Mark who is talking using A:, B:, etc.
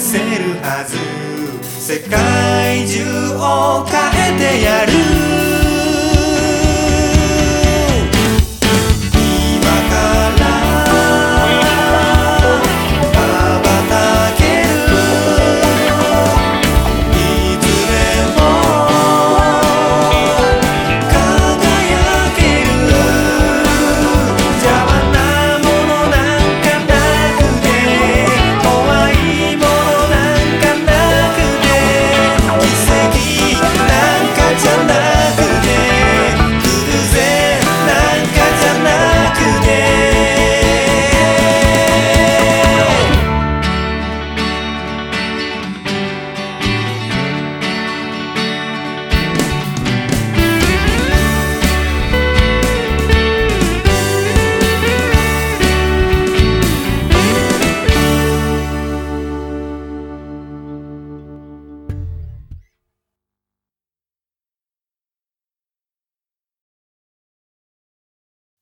A: せるはず。世界中を変えてやる。